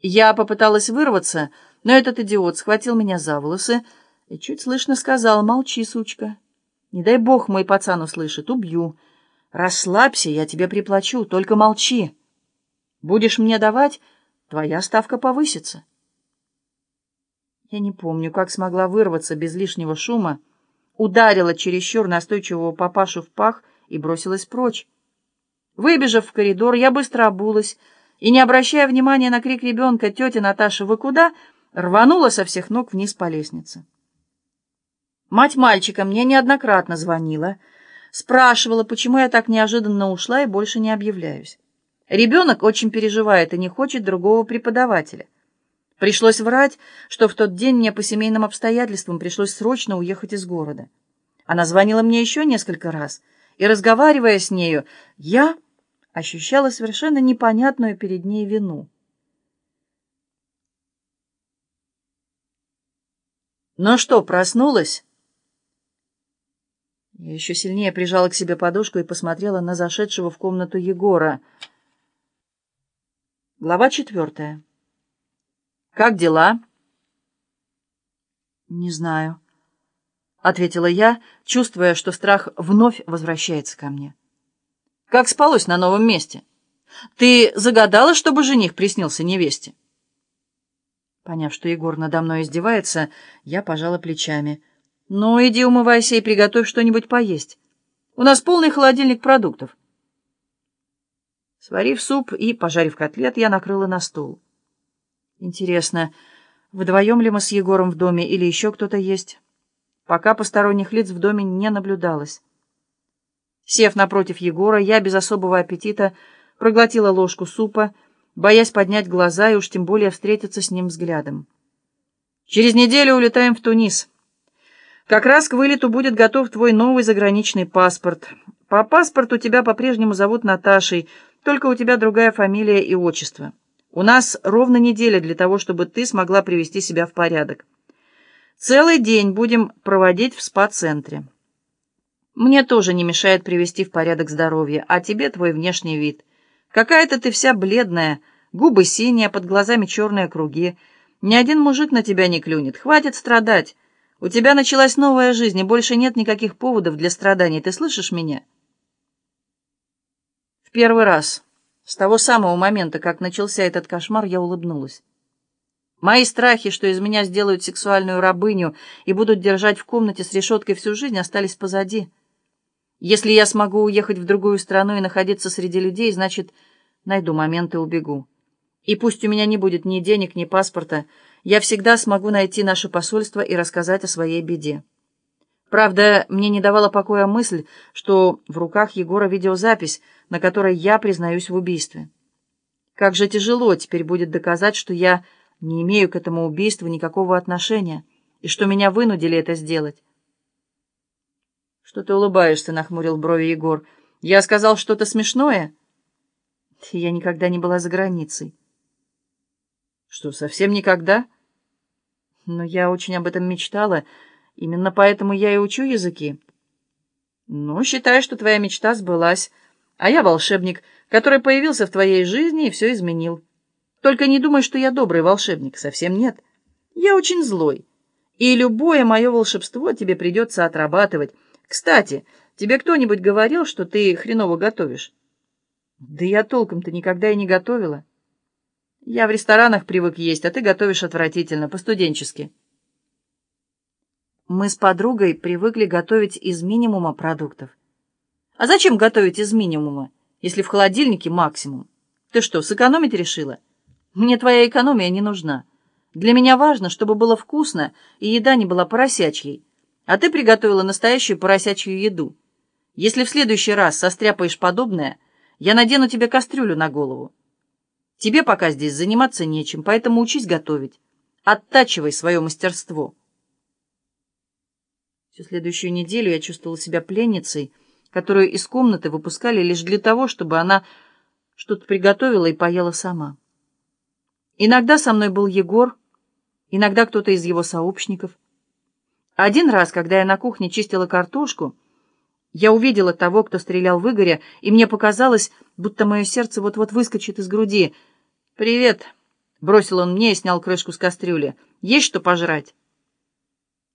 Я попыталась вырваться, но этот идиот схватил меня за волосы и чуть слышно сказал «Молчи, сучка». Не дай бог мой пацан услышит, убью. Расслабься, я тебе приплачу, только молчи. Будешь мне давать, твоя ставка повысится. Я не помню, как смогла вырваться без лишнего шума, ударила чересчур настойчивого папашу в пах и бросилась прочь. Выбежав в коридор, я быстро обулась и, не обращая внимания на крик ребенка «Тетя Наташа, вы куда?», рванула со всех ног вниз по лестнице. Мать мальчика мне неоднократно звонила, спрашивала, почему я так неожиданно ушла и больше не объявляюсь. Ребенок очень переживает и не хочет другого преподавателя. Пришлось врать, что в тот день мне по семейным обстоятельствам пришлось срочно уехать из города. Она звонила мне еще несколько раз, и, разговаривая с нею, я ощущала совершенно непонятную перед ней вину. «Ну что, проснулась?» Я еще сильнее прижала к себе подушку и посмотрела на зашедшего в комнату Егора. Глава четвертая. «Как дела?» «Не знаю», — ответила я, чувствуя, что страх вновь возвращается ко мне. «Как спалось на новом месте? Ты загадала, чтобы жених приснился невесте?» Поняв, что Егор надо мной издевается, я пожала плечами. «Ну, иди умывайся и приготовь что-нибудь поесть. У нас полный холодильник продуктов». Сварив суп и пожарив котлет, я накрыла на стол. Интересно, вдвоем ли мы с Егором в доме или еще кто-то есть? Пока посторонних лиц в доме не наблюдалось. Сев напротив Егора, я без особого аппетита проглотила ложку супа, боясь поднять глаза и уж тем более встретиться с ним взглядом. «Через неделю улетаем в Тунис. Как раз к вылету будет готов твой новый заграничный паспорт. По паспорту тебя по-прежнему зовут Наташей, только у тебя другая фамилия и отчество». У нас ровно неделя для того, чтобы ты смогла привести себя в порядок. Целый день будем проводить в спа-центре. Мне тоже не мешает привести в порядок здоровье, а тебе твой внешний вид. Какая-то ты вся бледная, губы синие, под глазами черные круги. Ни один мужик на тебя не клюнет. Хватит страдать. У тебя началась новая жизнь, и больше нет никаких поводов для страданий. Ты слышишь меня? В первый раз. С того самого момента, как начался этот кошмар, я улыбнулась. Мои страхи, что из меня сделают сексуальную рабыню и будут держать в комнате с решеткой всю жизнь, остались позади. Если я смогу уехать в другую страну и находиться среди людей, значит, найду момент и убегу. И пусть у меня не будет ни денег, ни паспорта, я всегда смогу найти наше посольство и рассказать о своей беде. Правда, мне не давала покоя мысль, что в руках Егора видеозапись, на которой я признаюсь в убийстве. Как же тяжело теперь будет доказать, что я не имею к этому убийству никакого отношения, и что меня вынудили это сделать. «Что ты улыбаешься?» — нахмурил брови Егор. «Я сказал что-то смешное?» «Я никогда не была за границей». «Что, совсем никогда?» «Но я очень об этом мечтала». Именно поэтому я и учу языки. Ну, считай, что твоя мечта сбылась, а я волшебник, который появился в твоей жизни и все изменил. Только не думай, что я добрый волшебник, совсем нет. Я очень злой, и любое мое волшебство тебе придется отрабатывать. Кстати, тебе кто-нибудь говорил, что ты хреново готовишь? Да я толком-то никогда и не готовила. Я в ресторанах привык есть, а ты готовишь отвратительно, по-студенчески. Мы с подругой привыкли готовить из минимума продуктов. А зачем готовить из минимума, если в холодильнике максимум? Ты что, сэкономить решила? Мне твоя экономия не нужна. Для меня важно, чтобы было вкусно, и еда не была поросячьей. А ты приготовила настоящую поросячью еду. Если в следующий раз состряпаешь подобное, я надену тебе кастрюлю на голову. Тебе пока здесь заниматься нечем, поэтому учись готовить. Оттачивай свое мастерство. Всю следующую неделю я чувствовала себя пленницей, которую из комнаты выпускали лишь для того, чтобы она что-то приготовила и поела сама. Иногда со мной был Егор, иногда кто-то из его сообщников. Один раз, когда я на кухне чистила картошку, я увидела того, кто стрелял в Игоря, и мне показалось, будто мое сердце вот-вот выскочит из груди. «Привет!» — Бросил он мне и снял крышку с кастрюли. «Есть что пожрать?»